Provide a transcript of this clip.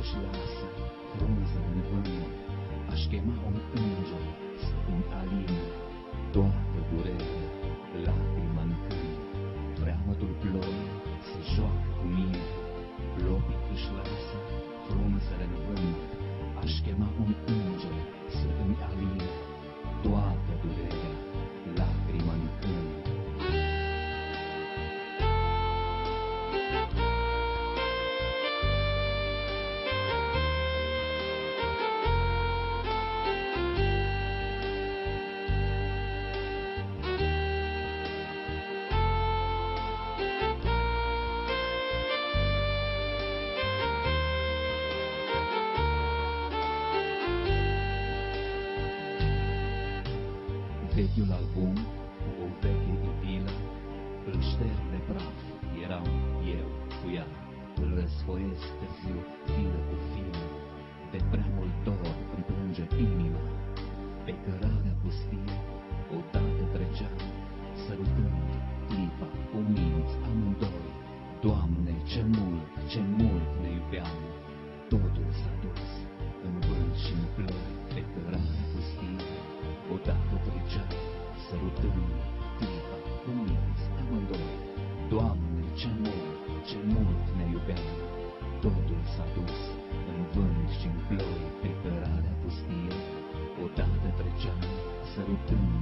își lasă frunză în vânt, aș chema un înger să îmi aline toată durerea, lacrima în câini, freamătul ploi se joacă cu mine, plopii își lasă frunzele în vânt, aș un înger Vechiul album cu o veche idilă Îl șterg de praf, eram eu cu ea. Îl răsfoiesc târziu, firă cu firă De prea mult dor îmi plânge inima. Pe cărarea pustie, odată treceam Sărutând clipa cu minți amândoi. Doamne, ce mult, ce mult ne iubeam Doamne, ce mult, ce mult ne iubeam Totul s-a dus în vânt și în ploi Pe cărarea pustie, odată treceam Sărutând